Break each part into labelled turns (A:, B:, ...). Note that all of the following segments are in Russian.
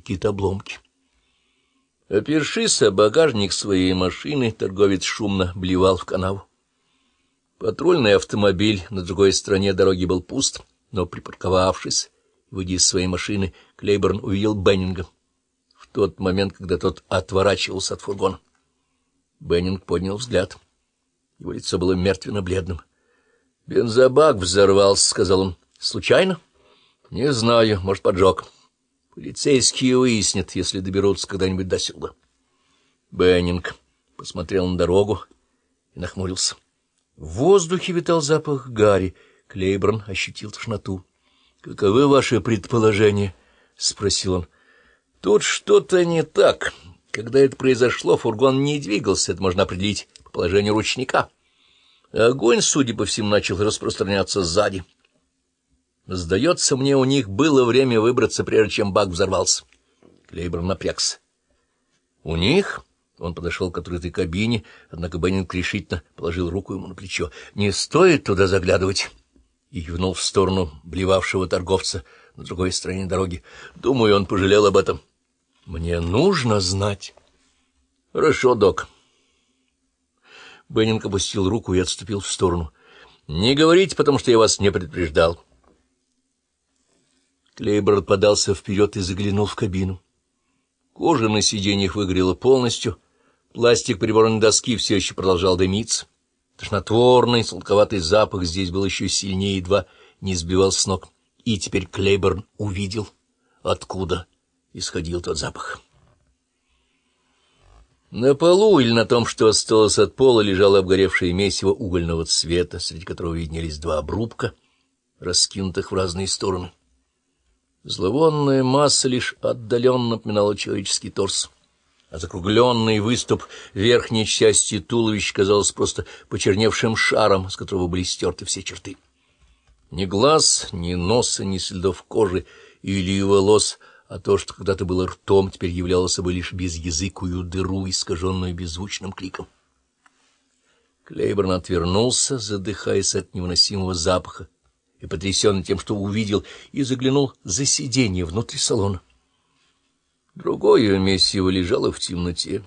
A: какие-то обломки. Опершись о багажник своей машины, торговец шумно блевал в канаву. Патрульный автомобиль на другой стороне дороги был пуст, но, припарковавшись, выйдя из своей машины, Клейборн увидел Беннинга в тот момент, когда тот отворачивался от фургона. Беннинг поднял взгляд. Его лицо было мертвенно-бледным. — Бензобак взорвался, — сказал он. — Случайно? — Не знаю, может, поджег. Полицейские выяснят, если доберутся когда-нибудь до сюда. Беннинг посмотрел на дорогу и нахмурился. В воздухе витал запах гари. Клейборн ощутил тошноту. — Каковы ваши предположения? — спросил он. — Тут что-то не так. Когда это произошло, фургон не двигался, это можно определить по положению ручника. Огонь, судя по всему, начал распространяться сзади. Сдается мне, у них было время выбраться, прежде чем бак взорвался. Клейборн напрягся. — У них? Он подошел к открытой кабине, однако Беннинг решительно положил руку ему на плечо. — Не стоит туда заглядывать. И кивнул в сторону блевавшего торговца на другой стороне дороги. Думаю, он пожалел об этом. — Мне нужно знать. — Хорошо, док. Беннинг опустил руку и отступил в сторону. — Не говорите, потому что я вас не предупреждал. Клейборд подался вперед и заглянул в кабину. Кожа на сиденьях выгорела полностью — Пластик приборной доски все еще продолжал дымиться. Тошнотворный, сладковатый запах здесь был еще сильнее, едва не сбивал с ног. И теперь Клейборн увидел, откуда исходил тот запах. На полу или на том, что осталось от пола, лежало обгоревшее месиво угольного цвета, среди которого виднелись два обрубка, раскинутых в разные стороны. Зловонная масса лишь отдаленно напоминала человеческий торс а закругленный выступ верхней части туловища казался просто почерневшим шаром, с которого были стерты все черты. Ни глаз, ни носа, ни следов кожи или волос, а то, что когда-то было ртом, теперь являло собой лишь безязыкую дыру, искаженную беззвучным кликом. Клейборн отвернулся, задыхаясь от невыносимого запаха, и потрясенный тем, что увидел, и заглянул за сиденье внутри салона. Другое месиво лежало в темноте.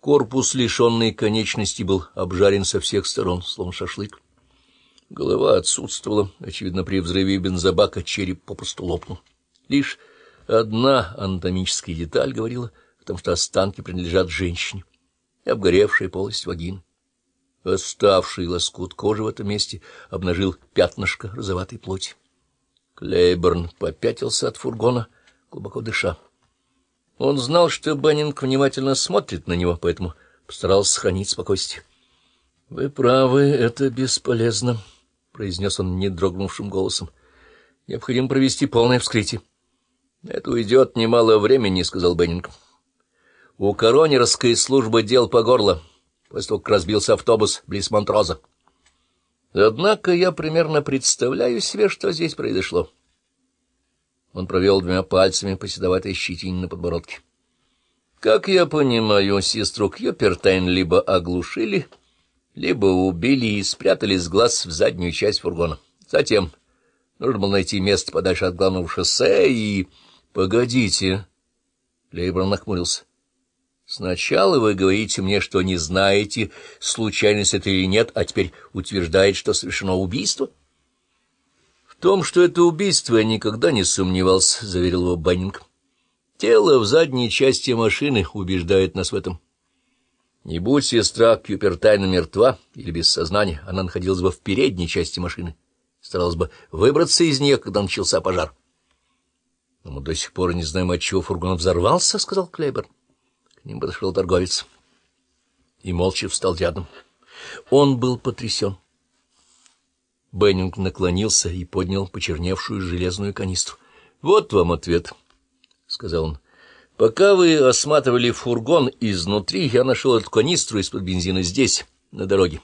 A: Корпус, лишенный конечности, был обжарен со всех сторон, словно шашлык. Голова отсутствовала, очевидно, при взрыве бензобака череп попросту лопнул. Лишь одна анатомическая деталь говорила о том, что останки принадлежат женщине, обгоревшая полость вагин. Оставший лоскут кожи в этом месте обнажил пятнышко розоватой плоти. Клейберн попятился от фургона, глубоко дыша. Он знал, что Беннинг внимательно смотрит на него, поэтому постарался сохранить спокойствие. — Вы правы, это бесполезно, — произнес он недрогнувшим голосом. — Необходимо провести полное вскрытие. — Это уйдет немало времени, — сказал Беннинг. — У коронерской службы дел по горло, после того, как разбился автобус близ Монтроза. Однако я примерно представляю себе, что здесь произошло. — он провел двумя пальцами по седоватой щетине на подбородке. Как я понимаю, сестру Кьюпертайн либо оглушили, либо убили и спрятали с глаз в заднюю часть фургона. Затем нужно было найти место подальше от главного шоссе и... Погодите. Лейбран нахмурился. Сначала вы говорите мне, что не знаете, случайность это или нет, а теперь утверждаете, что совершено убийство? — том, что это убийство, я никогда не сомневался, — заверил его Баннинг. Тело в задней части машины убеждает нас в этом. Не будь сестра Кьюпертайна мертва или без сознания, она находилась бы в передней части машины, старалась бы выбраться из нее, когда начался пожар. — мы до сих пор не знаем, от чего фургон взорвался, — сказал Клейбер. Ним подошел торговец и молча встал рядом. Он был потрясен. Беннинг наклонился и поднял почерневшую железную канистру. — Вот вам ответ, — сказал он. — Пока вы осматривали фургон изнутри, я нашел эту канистру из-под бензина здесь, на дороге.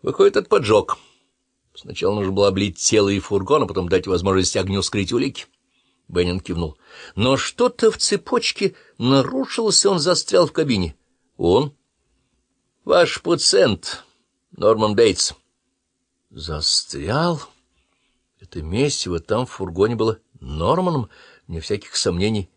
A: Выходит, это поджог. Сначала нужно было облить тело и фургон, а потом дать возможность огню скрыть улики. Беннин кивнул. Но что-то в цепочке нарушилось, и он застрял в кабине. — Он? — Ваш пациент, Норман Бейтс. — Застрял? Это месиво там в фургоне было Норманом. вне всяких сомнений,